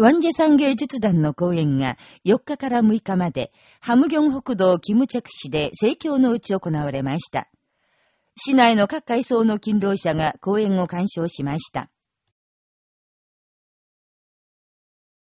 ワンジェサン芸術団の公演が4日から6日まで、ハムギョン北道キムチャク市で盛況のうち行われました。市内の各階層の勤労者が公演を鑑賞しました。